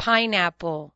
pineapple.